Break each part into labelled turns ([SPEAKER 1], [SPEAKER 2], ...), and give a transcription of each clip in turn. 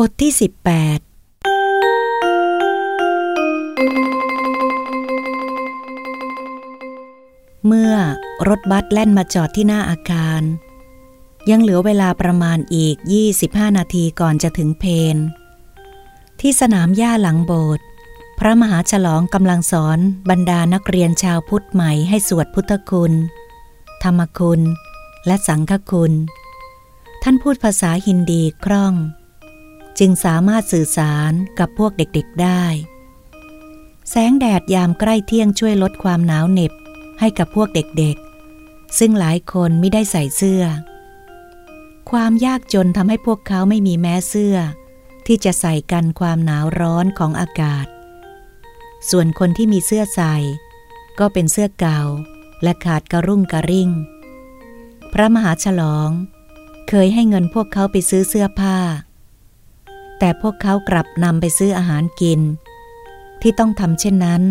[SPEAKER 1] บทที่ 18 เมื่อรถบัสแล่นมาจอดที่หน้าอาคาร ยังเหลือเวลาประมาณอีก 25 นาทีก่อนจะถึงเพน ที่สนามหญ้าหลังโบสถ์พระมหาฉลองกำลังสอนบรรดานักเรียนชาวพุทธใหม่ให้สวดพุทธคุณ ธรรมคุณ และสังฆคุณ ท่านพูดภาษาฮินดีคล่อง จึงสามารถสื่อสารกับพวกเด็กๆได้ แสงแดดยามใกล้เที่ยงช่วยลดความหนาวเหน็บให้กับพวกเด็กๆ ซึ่งหลายคนไม่ได้ใส่เสื้อ ความยากจนทำให้พวกเขาไม่มีแม้เสื้อ ที่จะใส่กันความหนาวร้อนของอากาศ ส่วนคนที่มีเสื้อใส่ ก็เป็นเสื้อเก่าและขาดกระรุ่งกระริ่ง พระมหาฉลอง เคยให้เงินพวกเขาไปซื้อเสื้อผ้า แต่พวกเขากลับนำไปซื้ออาหารกิน ที่ต้องทำเช่นนั้น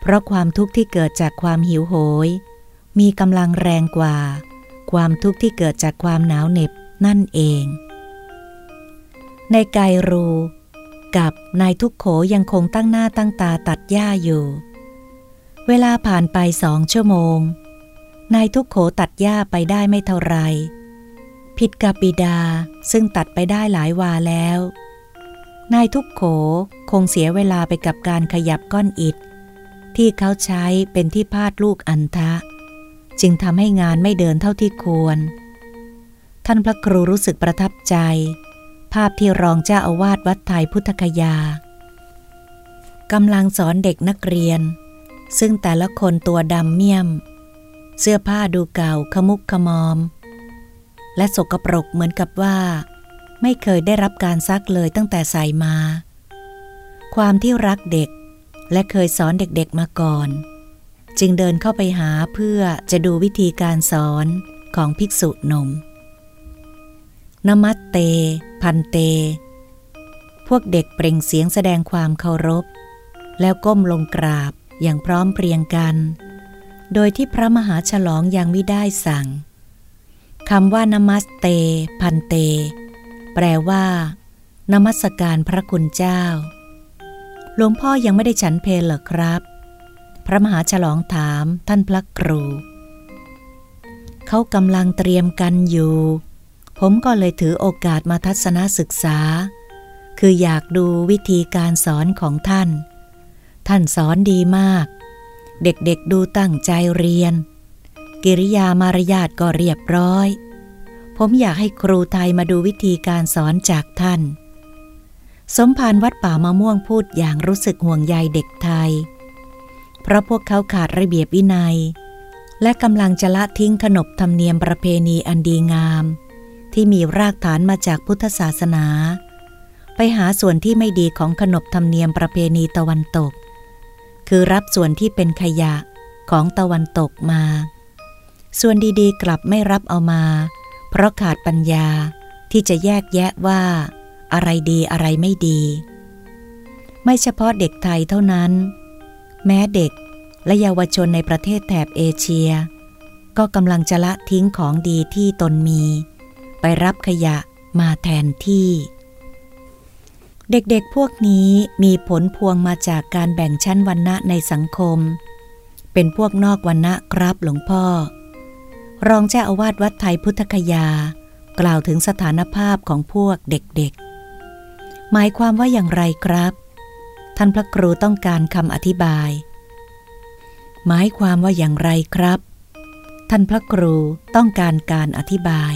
[SPEAKER 1] เพราะความทุกข์ที่เกิดจากความหิวโหย มีกำลังแรงกว่า ความทุกข์ที่เกิดจากความหนาวเหน็บนั่นเอง ในไกรู กับนายทุกโขยังคงตั้งหน้าตั้งตาตัดหญ้าอยู่ เวลาผ่านไปสองชั่วโมง นายทุกโขตัดหญ้าไปได้ไม่เท่าไร ผิดกับบิดาซึ่งตัดไปได้หลายวาแล้ว นายทุกโขคงเสียเวลาไปกับการขยับก้อนอิฐ ที่เขาใช้เป็นที่พาดลูกอันทะ จึงทำให้งานไม่เดินเท่าที่ควร ท่านพระครูรู้สึกประทับใจ ภาพที่รองเจ้าอาวาสวัดไทยพุทธคยากำลังสอนเด็กนักเรียน ซึ่งแต่ละคนตัวดำเมี่ยม เสื้อผ้าดูเก่าขมุกขมอม และสกปรกเหมือนกับว่า ไม่เคยได้รับการซักเลยตั้งแต่ใส่มา ความที่รักเด็กและเคยสอนเด็กๆมาก่อน จึงเดินเข้าไปหาเพื่อจะดูวิธีการสอนของภิกษุหนุ่มนมัตเต พันเต พวกเด็กเปล่งเสียงแสดงความเคารพ แล้วก้มลงกราบอย่างพร้อมเพรียงกัน โดยที่พระมหาฉลองยังไม่ได้สั่งคำว่านมัสเต พันเต แปลว่า นมัสการพระคุณเจ้า หลวงพ่อยังไม่ได้ฉันเพลเหรอครับ พระมหาฉลองถามท่านพระครู เขากำลังเตรียมกันอยู่ ผมก็เลยถือโอกาสมาทัศนศึกษา คืออยากดูวิธีการสอนของท่าน ท่านสอนดีมาก เด็กๆดูตั้งใจเรียน กิริยามารยาทก็เรียบร้อย ผมอยากให้ครูไทยมาดูวิธีการสอนจากท่าน สมภารวัดป่ามะม่วงพูดอย่างรู้สึกห่วงใยเด็กไทย เพราะพวกเขาขาดระเบียบวินัย และกำลังจะละทิ้งขนบธรรมเนียมประเพณีอันดีงาม ที่มีรากฐานมาจากพุทธศาสนา ไปหาส่วนที่ไม่ดีของขนบธรรมเนียมประเพณีตะวันตก คือรับส่วนที่เป็นขยะของตะวันตกมา ส่วนดีๆ กลับไม่รับเอามา เพราะขาดปัญญาที่จะแยกแยะว่า อะไรดีอะไรไม่ดี ไม่เฉพาะเด็กไทยเท่านั้น แม้เด็กและเยาวชนในประเทศแถบเอเชีย ก็กำลังจะละทิ้งของดีที่ตนมี ไปรับขยะมาแทนที่ เด็กๆพวกนี้มีผลพวงมาจากการแบ่งชั้นวรรณะในสังคม เป็นพวกนอกวรรณะครับหลวงพ่อ รองเจ้าอาวาสวัดไทยพุทธคยา กล่าวถึงสถานภาพของพวกเด็กๆ หมายความว่าอย่างไรครับ ท่านพระครูต้องการคำอธิบาย หมายความว่าอย่างไรครับ ท่านพระครูต้องการการอธิบาย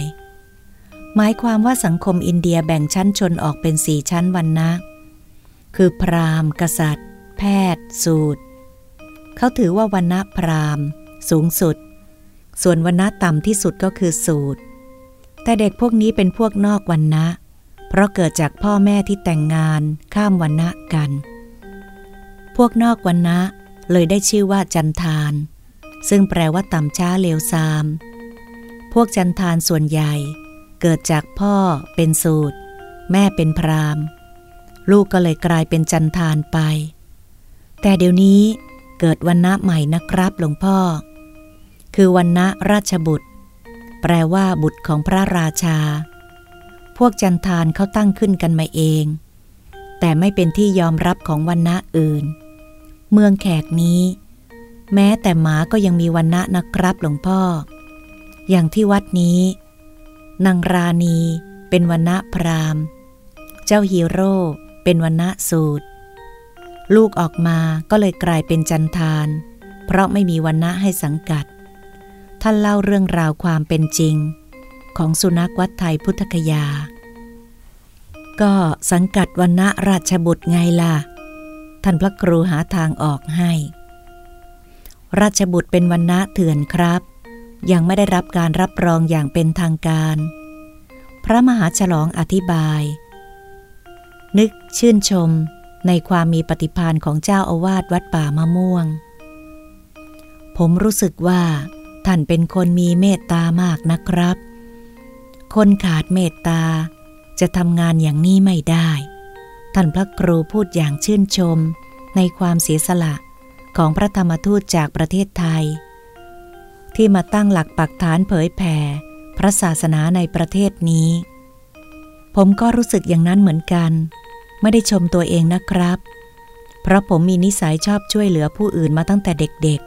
[SPEAKER 1] หมายความว่าสังคมอินเดียแบ่งชั้นชนออกเป็นสี่ชั้นวันนะคือพราหมณ์ กษัตริย์ แพทย์ สูตร เขาถือว่าวันนะพราหมณ์ สูงสุด ส่วนวันนะต่ำที่สุดก็คือสูตร แต่เด็กพวกนี้เป็นพวกนอกวันนะ เพราะเกิดจากพ่อแม่ที่แต่งงานข้ามวันนะกัน พวกนอกวันนะเลยได้ชื่อว่าจันทาน ซึ่งแปลว่าต่ำช้าเลวซาม พวกจันทานส่วนใหญ่ เกิดจากพ่อเป็นสูตร แม่เป็นพรามลูกก็เลยกลายเป็นจันทานไป แต่เดี๋ยวนี้เกิดวันณะใหม่นะครับหลวงพ่อ คือวันณะราชบุตร แปลว่าบุตรของพระราชา พวกจันทานเขาตั้งขึ้นกันมาเอง แต่ไม่เป็นที่ยอมรับของวันณะอื่น เมืองแขกนี้ แม้แต่หมาก็ยังมีวันณะนะครับหลวงพ่อ อย่างที่วัดนี้ นางราณีเป็นวันณะพราหมณ์ เจ้าฮีโร่เป็นวันณะสูตร ลูกออกมาก็เลยกลายเป็นจันทาน เพราะไม่มีวันณะให้สังกัด ท่านเล่าเรื่องราวความเป็นจริง ของสุนัขวัดไทยพุทธคยา ก็สังกัดวันณะราชบุตรไงล่ะ ท่านพระครูหาทางออกให้ ราชบุตรเป็นวันณะเถื่อนครับ ยังไม่ได้รับการรับรองอย่างเป็นทางการ พระมหาฉลองอธิบาย นึกชื่นชมในความมีปฏิพานของเจ้าอาวาสวัดป่ามะม่วง ผมรู้สึกว่า ท่านเป็นคนมีเมตตามากนะครับ คนขาดเมตตาจะทำงานอย่างนี้ไม่ได้ ท่านพระครูพูดอย่างชื่นชมในความเสียสละของพระธรรมทูตจากประเทศไทย ที่มาตั้งหลักปักฐานเผยแผ่ พระศาสนาในประเทศนี้ ผมก็รู้สึกอย่างนั้นเหมือนกัน ไม่ได้ชมตัวเองนะครับ เพราะผมมีนิสัยชอบช่วยเหลือผู้อื่นมาตั้งแต่เด็ก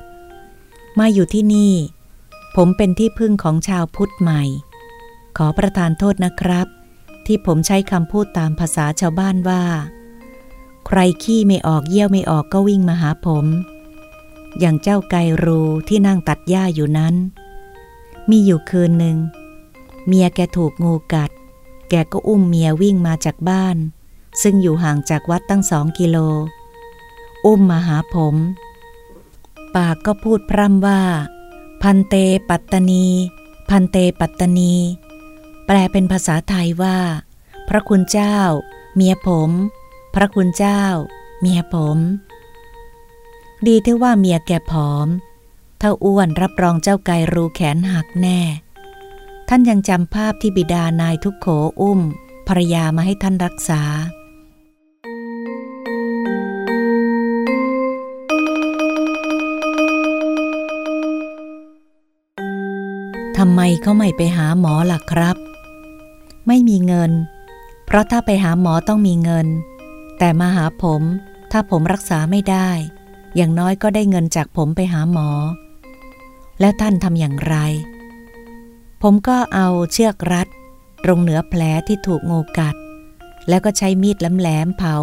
[SPEAKER 1] ๆ มาอยู่ที่นี่ ผมเป็นที่พึ่งของชาวพุทธใหม่ ขอประทานโทษนะครับ ที่ผมใช้คำพูดตามภาษาชาวบ้านว่า ใครขี้ไม่ออกเยี่ยวไม่ออกก็วิ่งมาหาผม อย่างเจ้าไกรูที่นั่งตัดหญ้าอยู่นั้น มีอยู่คืนหนึ่ง เมียแกถูกงูกัด แกก็อุ้มเมียวิ่งมาจากบ้าน ซึ่งอยู่ห่างจากวัดตั้งสองกิโล อุ้มมาหาผม ปากก็พูดพร่ำว่า พันเตปัตตนี พันเตปัตตนี แปลเป็นภาษาไทยว่า พระคุณเจ้า เมียผม พระคุณเจ้า เมียผม ดีที่ว่าเมียแกผอม ถ้าอ้วนรับรองเจ้าไก่รูแขนหักแน่ ท่านยังจำภาพที่บิดานายทุกโขอุ้มภรรยามาให้ท่านรักษาำไมเขาไม่ไปหาหมอล่ะครับ ไม่มีเงิน เพราะถ้าไปหาหมอต้องมีเงิน แต่มาหาผม ถ้าผมรักษาไม่ได้ อย่างน้อยก็ได้เงินจากผมไปหาหมอ แล้วท่านทำอย่างไร ผมก็เอาเชือกรัดตรงเหนือแผลที่ถูกงูกัด แล้วก็ใช้มีดแหลมๆเผา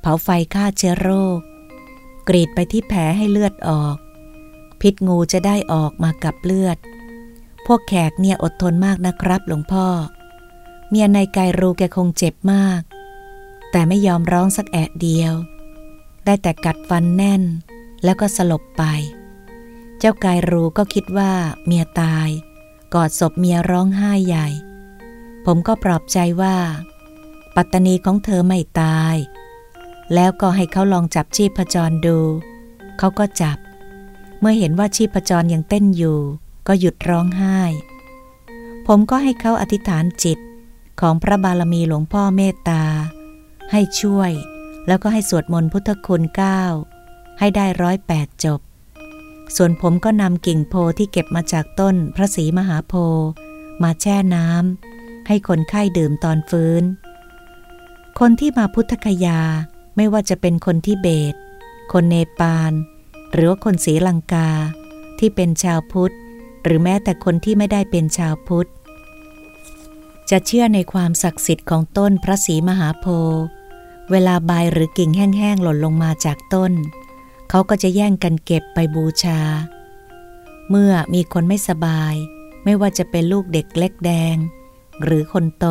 [SPEAKER 1] เผาไฟฆ่าเชื้อโรค กรีดไปที่แผลให้เลือดออก พิษงูจะได้ออกมากับเลือด พวกแขกเนี่ยอดทนมากนะครับ หลวงพ่อ เมียนายกายรูแกคงเจ็บมาก แต่ไม่ยอมร้องสักแอะเดียว ได้แต่กัดฟันแน่น แล้วก็สลบไป เจ้ากายรูก็คิดว่าเมียตาย กอดศพเมียร้องไห้ใหญ่ ผมก็ปลอบใจว่า ปัตตานีของเธอไม่ตาย แล้วก็ให้เขาลองจับชีพจรดู เขาก็จับ เมื่อเห็นว่าชีพจรยังเต้นอยู่ ก็หยุดร้องไห้ ผมก็ให้เขาอธิษฐานจิตของพระบารมีหลวงพ่อเมตตา ให้ช่วยแล้วก็ให้สวดมนต์พุทธคุณเก้าให้ได้ร้อยแปดจบ ส่วนผมก็นำกิ่งโพที่เก็บมาจากต้นพระศรีมหาโพมาแช่น้ำให้คนไข้ดื่มตอนฟื้น คนที่มาพุทธคยาไม่ว่าจะเป็นคนที่เบต คนเนปาล หรือว่าคนศรีลังกาที่เป็นชาวพุทธ หรือแม้แต่คนที่ไม่ได้เป็นชาวพุทธ จะเชื่อในความศักดิ์สิทธิ์ของต้นพระศรีมหาโพธิ์เวลาใบหรือกิ่งแห้งๆหล่นลงมาจากต้น เขาก็จะแย่งกันเก็บไปบูชา เมื่อมีคนไม่สบาย ไม่ว่าจะเป็นลูกเด็กเล็กแดง หรือคนโต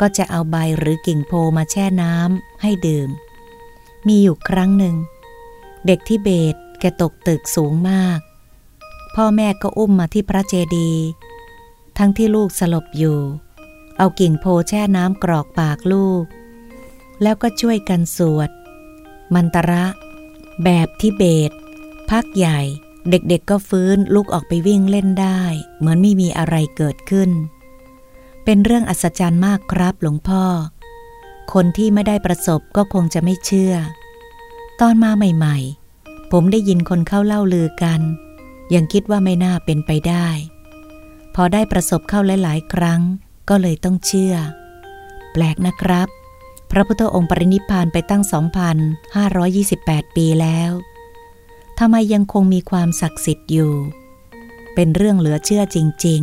[SPEAKER 1] ก็จะเอาใบหรือกิ่งโพมาแช่น้ำให้ดื่ม มีอยู่ครั้งหนึ่ง เด็กที่เบตแกตกตึกสูงมาก พ่อแม่ก็อุ้มมาที่พระเจดีย์ทั้งที่ลูกสลบอยู่ เอากิ่งโพแช่น้ำกรอกปากลูก แล้วก็ช่วยกันสวด มันตระ แบบที่เบต พักใหญ่ เด็กๆก็ฟื้นลุกออกไปวิ่งเล่นได้ เหมือนไม่มีอะไรเกิดขึ้น เป็นเรื่องอัศจรรย์มากครับหลวงพ่อ คนที่ไม่ได้ประสบก็คงจะไม่เชื่อ ตอนมาใหม่ ๆ ผมได้ยินคนเข้าเล่าลือกัน ยังคิดว่าไม่น่าเป็นไปได้ พอได้ประสบเข้าหลายๆ ครั้งก็เลยต้องเชื่อ แปลกนะครับ พระพุทธองค์ปรินิพานไปตั้ง 2,528 ปีแล้วทำไมยังคงมีความศักดิ์สิทธิ์อยู่ เป็นเรื่องเหลือเชื่อจริง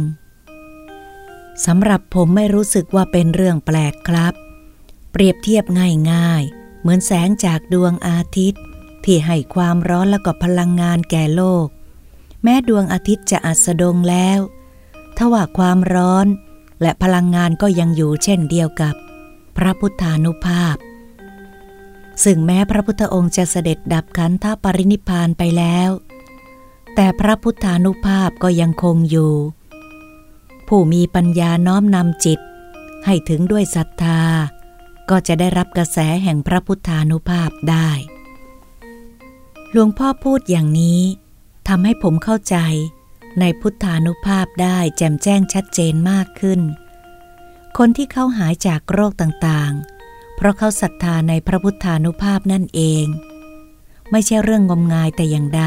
[SPEAKER 1] ๆสำหรับผมไม่รู้สึกว่าเป็นเรื่องแปลกครับ เปรียบเทียบง่ายๆ เหมือนแสงจากดวงอาทิตย์ ที่ให้ความร้อนและก็พลังงานแก่โลก แม้ดวงอาทิตย์จะอัสดงแล้วทว่าความร้อนและพลังงานก็ยังอยู่เช่นเดียวกับ พระพุทธานุภาพ ซึ่งแม้พระพุทธองค์จะเสด็จดับขันธปรินิพานไปแล้ว แต่พระพุทธานุภาพก็ยังคงอยู่ ผู้มีปัญญาน้อมนำจิต ให้ถึงด้วยศรัทธา ก็จะได้รับกระแสแห่งพระพุทธานุภาพได้ หลวงพ่อพูดอย่างนี้ ทำให้ผมเข้าใจในพุทธานุภาพได้แจ่มแจ้งชัดเจนมากขึ้น คนที่เขาหายจากโรคต่างๆ เพราะเขาศรัทธาในพระพุทธานุภาพนั่นเอง ไม่ใช่เรื่องงมงายแต่อย่างใด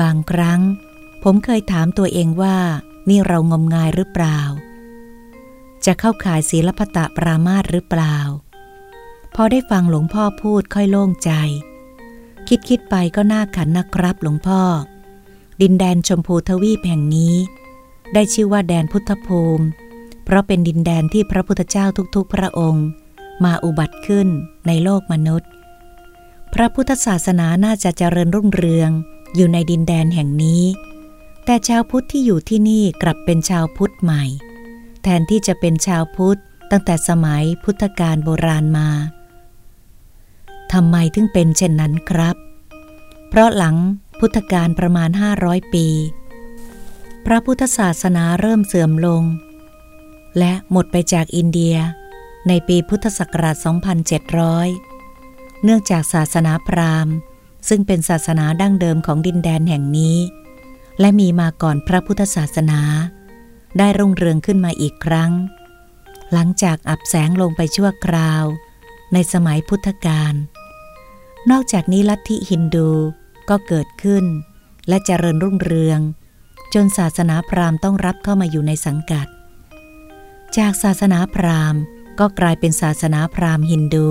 [SPEAKER 1] บางครั้ง ผมเคยถามตัวเองว่านี่เรางมงายหรือเปล่า จะเข้าข่ายศีลพตะปรามาตหรือเปล่า พอได้ฟังหลวงพ่อพูดค่อยโล่งใจ คิดคิดไปก็น่าขันนะครับหลวงพ่อ ดินแดนชมพูทวีปแห่งนี้ ได้ชื่อว่าแดนพุทธภูมิ เพราะเป็นดินแดนที่พระพุทธเจ้าทุกๆ พระองค์ มาอุบัติขึ้นในโลกมนุษย์ พระพุทธศาสนาน่าจะเจริญรุ่งเรืองอยู่ในดินแดนแห่งนี้ แต่ชาวพุทธที่อยู่ที่นี่กลับเป็นชาวพุทธใหม่ แทนที่จะเป็นชาวพุทธตั้งแต่สมัยพุทธกาลโบราณมา ทำไมถึงเป็นเช่นนั้นครับ เพราะหลังพุทธกาลประมาณ 500 ปี พระพุทธศาสนาเริ่มเสื่อมลง และหมดไปจากอินเดียในปีพุทธศักราช 2700 เนื่องจากศาสนาพราหมณ์ ซึ่งเป็นศาสนาดั้งเดิมของดินแดนแห่งนี้ และมีมาก่อนพระพุทธศาสนา ได้รุ่งเรืองขึ้นมาอีกครั้ง หลังจากอับแสงลงไปชั่วคราว ในสมัยพุทธกาล นอกจากนี้ลัทธิฮินดูก็เกิดขึ้น และเจริญรุ่งเรือง จนศาสนาพราหมณ์ต้องรับเข้ามาอยู่ในสังกัด จากศาสนาพราหมณ์ก็กลายเป็นศาสนาพราหมณ์ฮินดู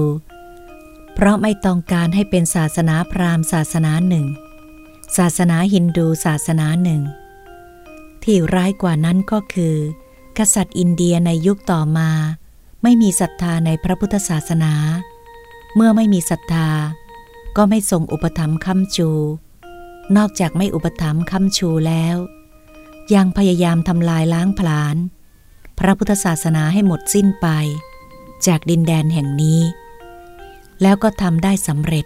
[SPEAKER 1] เพราะไม่ต้องการให้เป็นศาสนาพราหมณ์ศาสนาหนึ่ง ศาสนาฮินดูศาสนาหนึ่ง ที่ร้ายกว่านั้นก็คือ กษัตริย์อินเดียในยุคต่อมา ไม่มีศรัทธาในพระพุทธศาสนา เมื่อไม่มีศรัทธา ก็ไม่ทรงอุปถัมภ์คำชู นอกจากไม่อุปถัมภ์คำชูแล้ว ยังพยายามทำลายล้างผลาญพระพุทธศาสนาให้หมดสิ้นไป จากดินแดนแห่งนี้ แล้วก็ทำได้สำเร็จ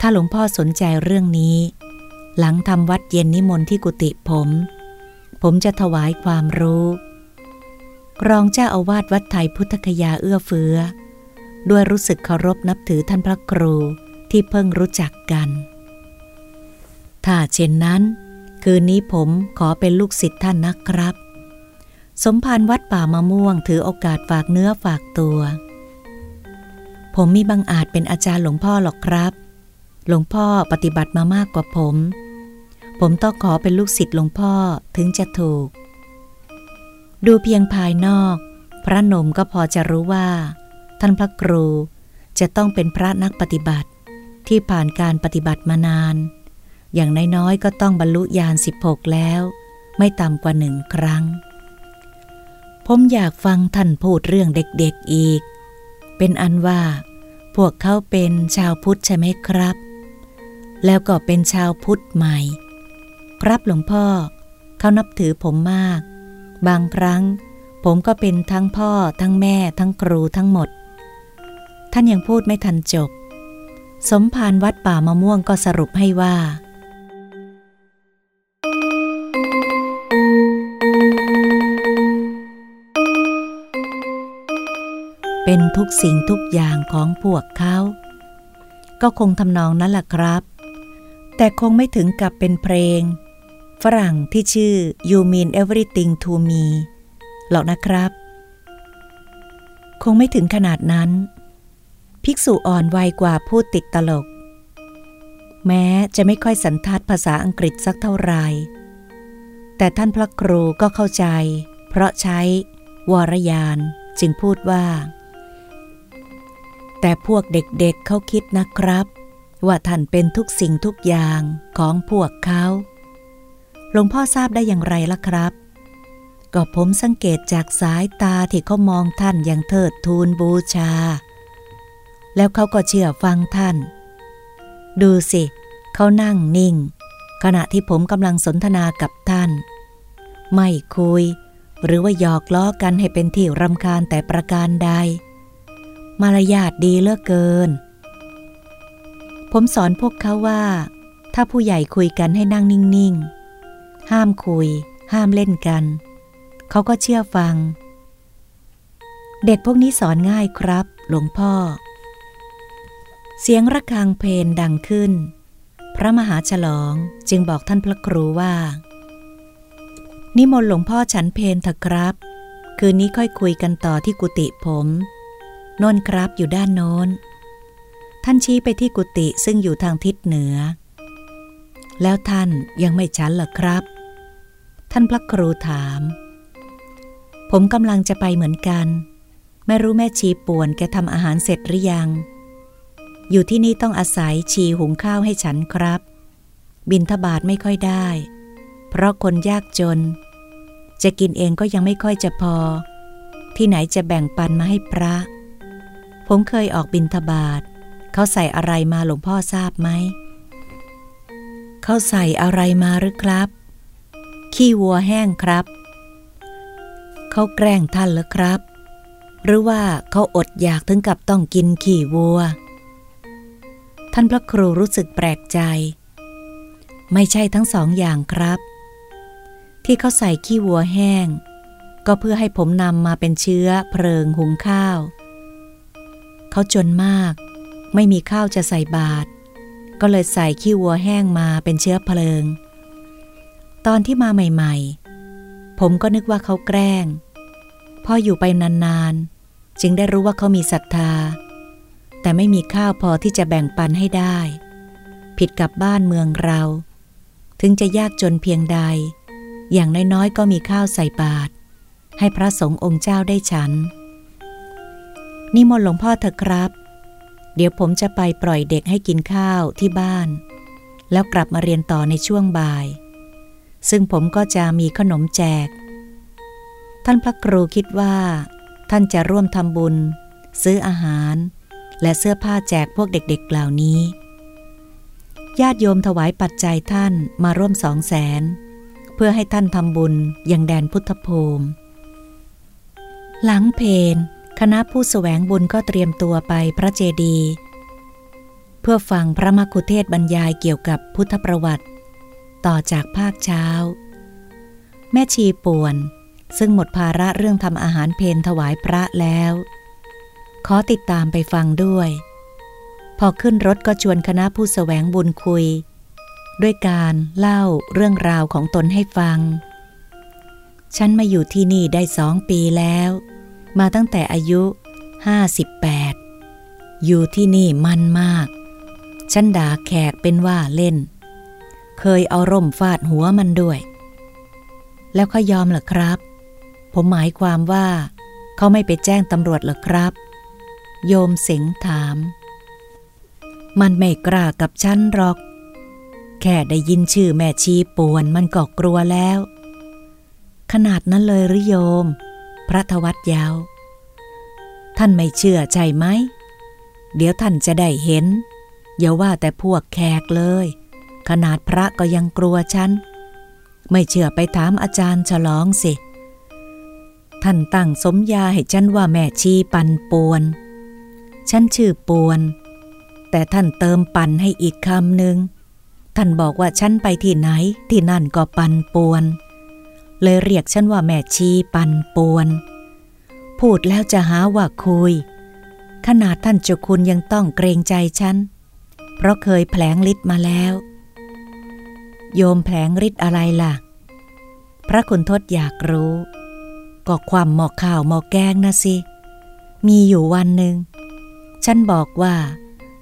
[SPEAKER 1] ถ้าหลวงพ่อสนใจเรื่องนี้ หลังทำวัดเย็นนิมนต์ที่กุฏิผม ผมจะถวายความรู้รองเจ้าอาวาสวัดไทยพุทธคยาเอื้อเฟื้อ ด้วยรู้สึกเคารพนับถือท่านพระครู ที่เพิ่งรู้จักกัน ถ้าเช่นนั้น คืนนี้ผมขอเป็นลูกศิษย์ท่านนะครับ สมภารวัดป่ามะม่วงถือโอกาสฝากเนื้อฝากตัว ผมมีบางอาจเป็นอาจารย์หลวงพ่อหรอกครับ หลวงพ่อปฏิบัติมามากกว่าผม ผมต้องขอเป็นลูกศิษย์หลวงพ่อถึงจะถูก ดูเพียงภายนอก พระนมก็พอจะรู้ว่า ท่านพระครูจะต้องเป็นพระนักปฏิบัติ ที่ผ่านการปฏิบัติมานาน อย่างน้อยๆก็ต้องบรรลุญาณ 16 แล้ว ไม่ต่ำกว่าหนึ่งครั้ง ผมอยากฟังท่านพูดเรื่องเด็กๆอีก เป็นอันว่า พวกเขาเป็นชาวพุทธใช่ไหมครับ แล้วก็เป็นชาวพุทธใหม่ ครับหลวงพ่อ เขานับถือผมมาก บางครั้ง ผมก็เป็นทั้งพ่อทั้งแม่ทั้งครูทั้งหมด ท่านยังพูดไม่ทันจบ สมภารวัดป่ามะม่วงก็สรุปให้ว่า เป็นทุกสิ่งทุกอย่างของพวกเขา ก็คงทำนองนั้นแหละครับ แต่คงไม่ถึงกับเป็นเพลง ฝรั่งที่ชื่อ You Mean Everything to Me หรอกนะครับ คงไม่ถึงขนาดนั้น ภิกษุอ่อนวัยกว่าพูดติดตลก แม้จะไม่ค่อยสันทัดภาษาอังกฤษสักเท่าไหร่แต่ท่านพระครูก็เข้าใจ เพราะใช้วรยานจึงพูดว่า แต่พวกเด็กๆเเขาคิดนะครับ ว่าท่านเป็นทุกสิ่งทุกอย่างของพวกเขาหลวงพ่อทราบได้อย่างไรล่ะครับ ก็ผมสังเกตจากสายตาที่เขามองท่านอย่างเทิดทูนบูชา แล้วเขาก็เชื่อฟังท่าน ดูสิ เขานั่งนิ่ง ขณะที่ผมกำลังสนทนากับท่าน ไม่คุย หรือว่าหยอกล้อกันให้เป็นที่รำคาญแต่ประการใด มารยาทดีเลือเกิน ผมสอนพวกเขาว่า ถ้าผู้ใหญ่คุยกันให้นั่งนิ่ง ๆ ห้ามคุย ห้ามเล่นกัน เขาก็เชื่อฟัง เด็กพวกนี้สอนง่ายครับ หลวงพ่อ เสียงระฆังเพลงดังขึ้น พระมหาฉลองจึงบอกท่านพระครูว่า นิมนต์หลวงพ่อฉันเพนเถอะครับ คืนนี้ค่อยคุยกันต่อที่กุฏิผมนนครับอยู่ด้านโน้น ท่านชี้ไปที่กุฏิซึ่งอยู่ทางทิศเหนือ แล้วท่านยังไม่ฉันเหรอครับ ท่านพระครูถาม ผมกำลังจะไปเหมือนกัน ไม่รู้แม่ชีป่วนแกทำอาหารเสร็จหรือยัง อยู่ที่นี่ต้องอาศัยชีหุงข้าวให้ฉันครับ บินทบาทไม่ค่อยได้ เพราะคนยากจน จะกินเองก็ยังไม่ค่อยจะพอ ที่ไหนจะแบ่งปันมาให้พระ ผมเคยออกบินทบาทเขาใส่อะไรมาหลวงพ่อทราบไหม เขาใส่อะไรมาหรือครับ ขี้วัวแห้งครับ เขาแกล้งท่านหรือครับ หรือว่าเขาอดอยากถึงกับต้องกินขี้วัว ท่านพระครูรู้สึกแปลกใจ ไม่ใช่ทั้งสองอย่างครับ ที่เขาใส่ขี้วัวแห้ง ก็เพื่อให้ผมนำมาเป็นเชื้อเพลิงหุงข้าว เขาจนมาก ไม่มีข้าวจะใส่บาตรก็เลยใส่ขี้วัวแห้งมาเป็นเชื้อเพลิง ตอนที่มาใหม่ๆ ผมก็นึกว่าเขาแกล้ง พออยู่ไปนานๆ จึงได้รู้ว่าเขามีศรัทธา แต่ไม่มีข้าวพอที่จะแบ่งปันให้ได้ ผิดกับบ้านเมืองเรา ถึงจะยากจนเพียงใด อย่างน้อยๆก็มีข้าวใส่บาตรให้พระสงฆ์องค์เจ้าได้ฉัน นิมนต์หลวงพ่อเถอะครับ เดี๋ยวผมจะไปปล่อยเด็กให้กินข้าวที่บ้าน แล้วกลับมาเรียนต่อในช่วงบ่าย ซึ่งผมก็จะมีขนมแจก ท่านพระครูคิดว่า ท่านจะร่วมทำบุญ ซื้ออาหาร และเสื้อผ้าแจกพวกเด็กๆเหล่านี้ ญาติโยมถวายปัจจัยท่านมาร่วมสองแสน เพื่อให้ท่านทำบุญยังแดนพุทธภูมิ หลังเพนคณะผู้สแสวงบุญก็เตรียมตัวไปพระเจดีย์เพื่อฟังพระมคุเทศบรรยายเกี่ยวกับพุทธประวัติ ต่อจากภาคเช้า แม่ชีป่วนซึ่งหมดภาระเรื่องทำอาหารเพนถวายพระแล้ว ขอติดตามไปฟังด้วย พอขึ้นรถก็ชวนคณะผู้สแสวงบุญคุย ด้วยการเล่าเรื่องราวของตนให้ฟัง ฉันมาอยู่ที่นี่ได้สองปีแล้ว มาตั้งแต่อายุห้าสิบแปดอยู่ที่นี่มันมาก ฉันด่าแขกเป็นว่าเล่น เคยเอาร่มฟาดหัวมันด้วย แล้วเขายอมเหรอครับ ผมหมายความว่า เขาไม่ไปแจ้งตำรวจเหรอครับ โยมสิงถาม มันไม่กล้ากับฉันหรอก แค่ได้ยินชื่อแม่ชีป่วนมันก็กลัวแล้ว ขนาดนั้นเลยหรือโยม พระทวัตยาว ท่านไม่เชื่อใจไหม เดี๋ยวท่านจะได้เห็น อย่าว่าแต่พวกแขกเลย ขนาดพระก็ยังกลัวฉัน ไม่เชื่อไปถามอาจารย์ฉลองสิท่านตั้งสมยาให้ฉันว่าแม่ชีปันปวน ฉันชื่อปวน แต่ท่านเติมปันให้อีกคำหนึ่งท่านบอกว่าฉันไปที่ไหนที่นั่นก็ปันปวน เลยเรียกฉันว่าแม่ชีปันปวน พูดแล้วจะหาว่าคุย ขนาดท่านเจ้าคุณยังต้องเกรงใจฉัน เพราะเคยแผลงฤทธิ์มาแล้ว โยมแผลงฤทธิ์อะไรล่ะ พระคุณทศอยากรู้ ก็ความหมอกข่าวหมอกแกงนะสิ มีอยู่วันหนึ่ง ฉันบอกว่า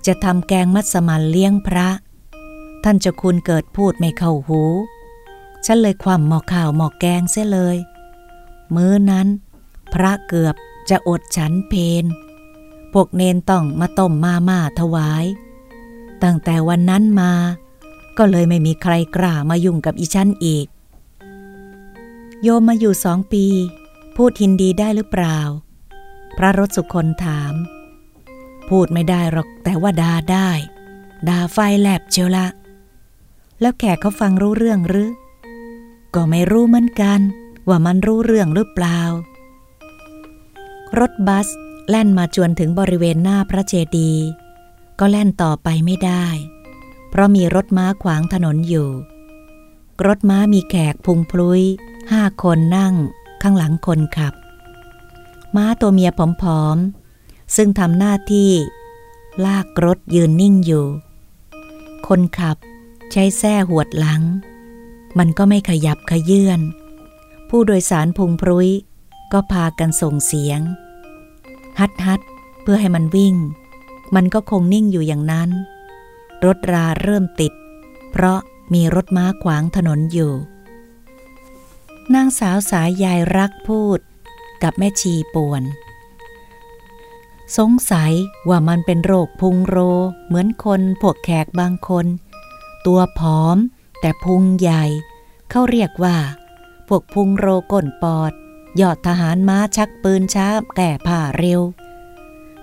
[SPEAKER 1] จะทำแกงมัสมั่นเลี้ยงพระ ท่านเจ้าคุณเกิดพูดไม่เข้าหู ฉันเลยความหมอกข่าวหมอกแกงเสียเลย มื้อนั้นพพระเกือบจะอดฉันเพนพวกเนนต้องมาต้มมาม่าถวาย ตั้งแต่วันนั้นมา ก็เลยไม่มีใครกล้ามายุ่งกับอีฉันอีก โยมมาอยู่สองปี พูดฮินดีได้หรือเปล่า พระรถสุคนถาม พูดไม่ได้หรอกแต่ว่าดาได้ดาไฟแลบเชียวละ แล้วแขกเขาฟังรู้เรื่องหรือ ก็ไม่รู้เหมือนกัน ว่ามันรู้เรื่องหรือเปล่า รถบัสแล่นมาจวนถึงบริเวณหน้าพระเจดีย์ก็แล่นต่อไปไม่ได้ เพราะมีรถม้าขวางถนนอยู่ รถม้ามีแขกพุงพลุยห้าคนนั่ง ข้างหลังคนขับ ม้าตัวเมียผอม ซึ่งทำหน้าที่ ลากรถยืนนิ่งอยู่ คนขับใช้แส้หวดหลัง มันก็ไม่ขยับขยื่น ผู้โดยสารพุงพรุยก็พากันส่งเสียง ฮัดฮัดเพื่อให้มันวิ่ง มันก็คงนิ่งอยู่อย่างนั้น รถราเริ่มติด เพราะมีรถม้าขวางถนนอยู่ นางสาวสายยายรักพูดกับแม่ชีป่วน สงสัยว่ามันเป็นโรคพุงโร เหมือนคนพวกแขกบางคน ตัวผอม แต่พุงใหญ่ เขาเรียกว่า พวกพุงโรก้นปอด ยอดทหารม้าชักปืนช้าแก่ผ่าเร็ว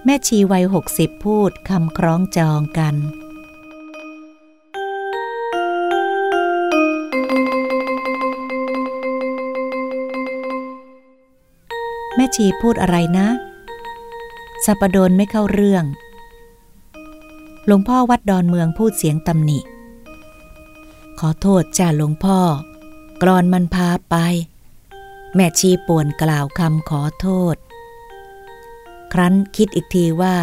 [SPEAKER 1] แม่ชีวัยหกสิบพูดคำคล้องจองกันแม่ชีพูดอะไรนะ สัปดนไม่เข้าเรื่อง หลวงพ่อวัดดอนเมืองพูดเสียงตำหนิ ขอโทษจ้าหลวงพ่อ กรอนมันพาไป แม่ชีป่วนกล่าวคำขอโทษ ครั้นคิดอีกทีว่า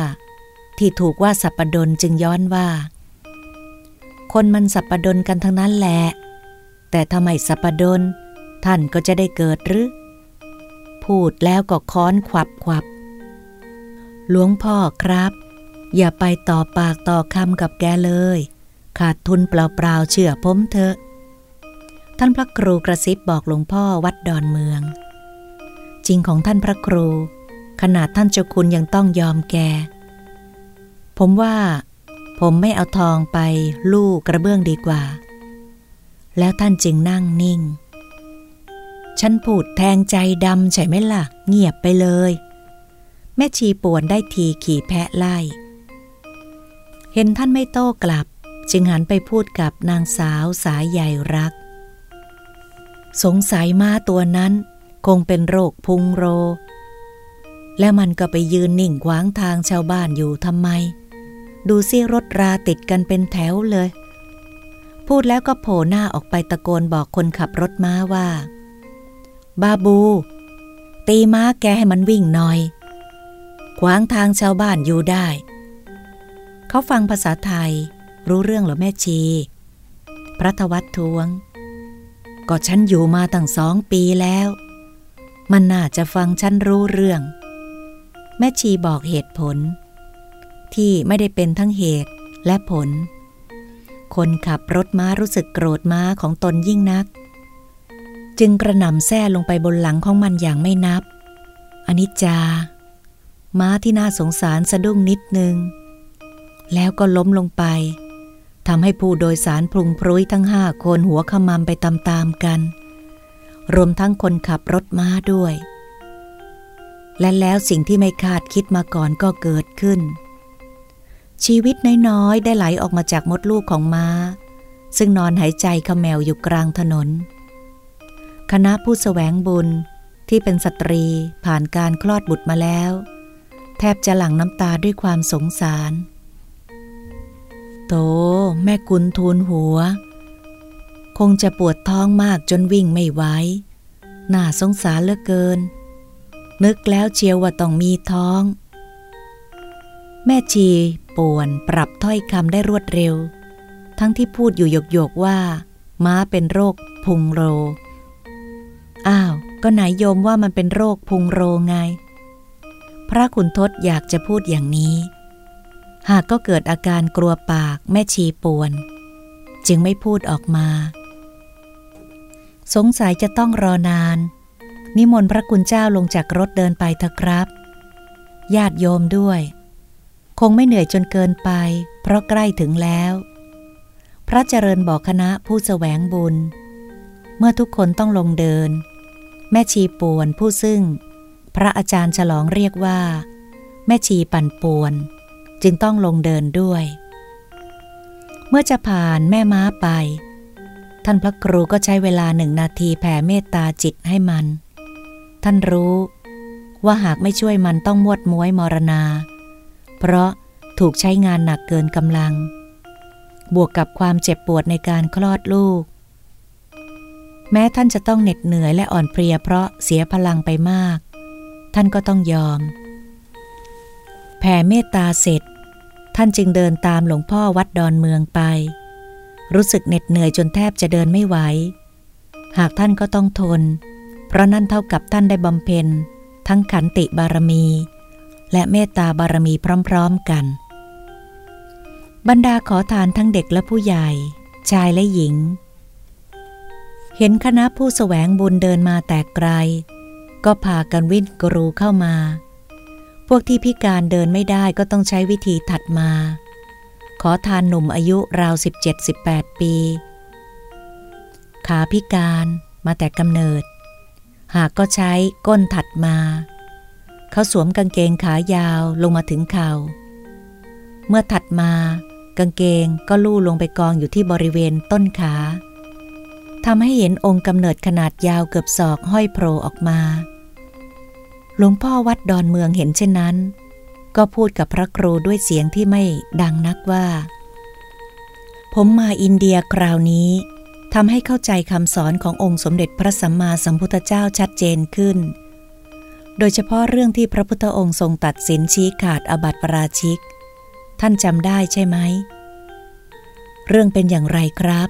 [SPEAKER 1] ที่ถูกว่าสัปดนจึงย้อนว่า คนมันสัปดนกันทั้งนั้นแหละ แต่ทำไมสัปดนท่านก็จะได้เกิดหรือ พูดแล้วก็ค้อนขวับขวับ หลวงพ่อครับ อย่าไปต่อปากต่อคำกับแกเลย ขาดทุนเปล่าๆเชื่อผมเถอะ ท่านพระครูกระซิบบอกหลวงพ่อวัดดอนเมือง จริงของท่านพระครู ขนาดท่านเจ้าคุณยังต้องยอมแก ผมว่า ผมไม่เอาทองไปลู่กระเบื้องดีกว่า แล้วท่านจึงนั่งนิ่ง ฉันพูดแทงใจดำใช่ไหมล่ะ เงียบไปเลย แม่ชีป่วนได้ทีขี่แพะไล่ เห็นท่านไม่โต้กลับ จึงหันไปพูดกับนางสาวสายใหญ่รัก สงสัยม้าตัวนั้นคงเป็นโรคพุงโร แล้วมันก็ไปยืนนิ่งขวางทางชาวบ้านอยู่ทำไม ดูซิรถราติดกันเป็นแถวเลย พูดแล้วก็โผล่หน้าออกไปตะโกนบอกคนขับรถม้าว่า บาบู ตีม้าแกให้มันวิ่งหน่อย ขวางทางชาวบ้านอยู่ได้ เขาฟังภาษาไทย รู้เรื่องหรือแม่ชี พระทวัตทวง ก็ฉันอยู่มาตั้งสองปีแล้ว มันน่าจะฟังฉันรู้เรื่อง แม่ชีบอกเหตุผล ที่ไม่ได้เป็นทั้งเหตุและผล คนขับรถม้ารู้สึกโกรธม้าของตนยิ่งนัก จึงกระหน่ำแส้ลงไปบนหลังของมันอย่างไม่นับอนิจจา ม้าที่น่าสงสารสะดุ้งนิดนึง แล้วก็ล้มลงไปทำให้ผู้โดยสารพลุงพรุ้ยทั้งห้าคนหัวขมำไปตามๆกัน รวมทั้งคนขับรถม้าด้วย และแล้วสิ่งที่ไม่คาดคิดมาก่อนก็เกิดขึ้น ชีวิตน้อยๆ ได้ไหลออกมาจากมดลูกของม้า ซึ่งนอนหายใจขมแมวอยู่กลางถนน คณะผู้สแสวงบุญที่เป็นสตรีผ่านการคลอดบุตรมาแล้ว แทบจะหลั่งน้ำตาด้วยความสงสาร โต แม่กุลทูลหัว คงจะปวดท้องมากจนวิ่งไม่ไหวน่าสงสารเหลือเกิน นึกแล้วเชียวว่าต้องมีท้อง แม่ชีป่วนปรับถ้อยคำได้รวดเร็ว ทั้งที่พูดอยู่หยกๆว่า ม้าเป็นโรคพุงโร อ้าว ก็ไหนโยมว่ามันเป็นโรคพุงโรไง พระขุนทศอยากจะพูดอย่างนี้ หากก็เกิดอาการกลัวปากแม่ชีป่วน จึงไม่พูดออกมา สงสัยจะต้องรอนาน นิมนต์พระคุณเจ้าลงจากรถเดินไปเถอะครับ ญาติโยมด้วย คงไม่เหนื่อยจนเกินไป เพราะใกล้ถึงแล้ว พระเจริญบอกคณะผู้แสวงบุญ เมื่อทุกคนต้องลงเดิน แม่ชีป่วนผู้ซึ่ง พระอาจารย์ฉลองเรียกว่า แม่ชีปั่นป่วน จึงต้องลงเดินด้วย เมื่อจะผ่านแม่ม้าไป ท่านพระครูก็ใช้เวลาหนึ่งนาทีแผ่เมตตาจิตให้มัน ท่านรู้ว่าหากไม่ช่วยมันต้องมวดม้วยมรณา เพราะถูกใช้งานหนักเกินกำลัง บวกกับความเจ็บปวดในการคลอดลูก แม้ท่านจะต้องเหน็ดเหนื่อยและอ่อนเพลียเพราะเสียพลังไปมาก ท่านก็ต้องยอม แผ่เมตตาเสร็จ ท่านจึงเดินตามหลวงพ่อวัดดอนเมืองไป รู้สึกเหน็ดเหนื่อยจนแทบจะเดินไม่ไหว หากท่านก็ต้องทน เพราะนั่นเท่ากับท่านได้บำเพ็ญ ทั้งขันติบารมี และเมตตาบารมีพร้อมๆกัน บรรดาขอทานทั้งเด็กและผู้ใหญ่ ชายและหญิงเห็นคณะผู้สแสวงบุญเดินมาแต่ไกล ก็พากันวิ่งกรูเข้ามา พวกที่พิการเดินไม่ได้ก็ต้องใช้วิธีถัดมา ขอทานหนุ่มอายุราว 17-18 ปี ขาพิการมาแต่กำเนิด หากก็ใช้ก้นถัดมา เขาสวมกางเกงขายาวลงมาถึงเขา่า เมื่อถัดมากางเกงก็ลู่ลงไปกองอยู่ที่บริเวณต้นขาทำให้เห็นองค์กำเนิดขนาดยาวเกือบศอกห้อยโผล่ออกมา หลวงพ่อวัดดอนเมืองเห็นเช่นนั้น ก็พูดกับพระครูด้วยเสียงที่ไม่ดังนักว่า ผมมาอินเดียคราวนี้ทำให้เข้าใจคำสอนขององค์สมเด็จพระสัมมาสัมพุทธเจ้าชัดเจนขึ้น โดยเฉพาะเรื่องที่พระพุทธองค์ทรงตัดสินชี้ขาดอบัติปราชิก ท่านจำได้ใช่ไหม เรื่องเป็นอย่างไรครับ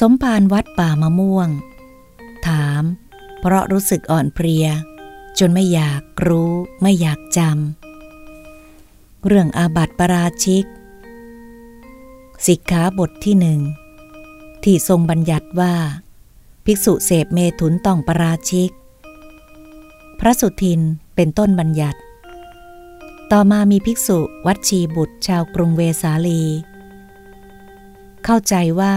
[SPEAKER 1] สมภารวัดป่ามะม่วง ถาม เพราะรู้สึกอ่อนเพลีย จนไม่อยากรู้ไม่อยากจำเรื่องอาบัติปราชิก สิกขาบทที่หนึ่งที่ทรงบัญญัติว่า ภิกษุเสพเมถุนต้องปราชิก พระสุทินเป็นต้นบัญญัติ ต่อมามีภิกษุวัดชีบุตรชาวกรุงเวสาลี เข้าใจว่า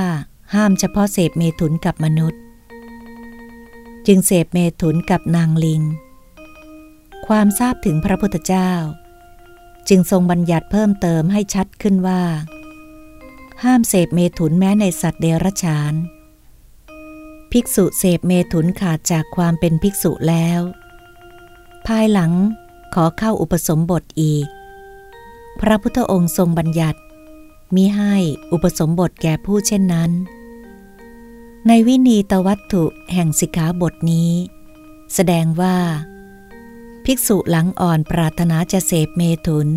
[SPEAKER 1] ห้ามเฉพาะเสพเมถุนกับมนุษย์ จึงเสพเมถุนกับนางลิง ความทราบถึงพระพุทธเจ้า จึงทรงบัญญัติเพิ่มเติมให้ชัดขึ้นว่า ห้ามเสพเมถุนแม้ในสัตว์เดรัจฉาน ภิกษุเสพเมถุนขาดจากความเป็นภิกษุแล้ว ภายหลังขอเข้าอุปสมบทอีก พระพุทธองค์ทรงบัญญัติมิให้อุปสมบทแก่ผู้เช่นนั้น ในวินีตวัตถุแห่งสิกขาบทนี้ แสดงว่า ภิกษุหลังอ่อนปรารถนาจะเสพเมถุน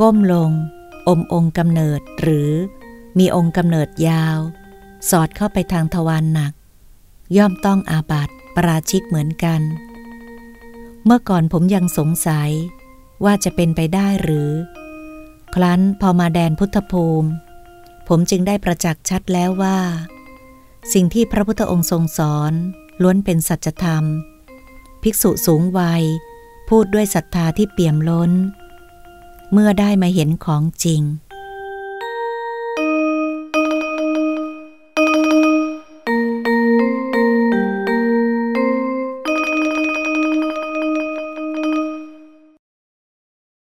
[SPEAKER 1] ก้มลง อมองค์กำเนิดหรือมีองค์กำเนิดยาว สอดเข้าไปทางทวารหนัก ย่อมต้องอาบัติปราชิกเหมือนกัน เมื่อก่อนผมยังสงสัยว่าจะเป็นไปได้หรือ ครั้นพอมาแดนพุทธภูมิ ผมจึงได้ประจักษ์ชัดแล้วว่า สิ่งที่พระพุทธองค์ทรงสอนล้วนเป็นสัจธรรม ภิกษุสูงวัย พูดด้วยศรัทธาที่เปี่ยมล้น เมื่อได้มาเห็นของจริง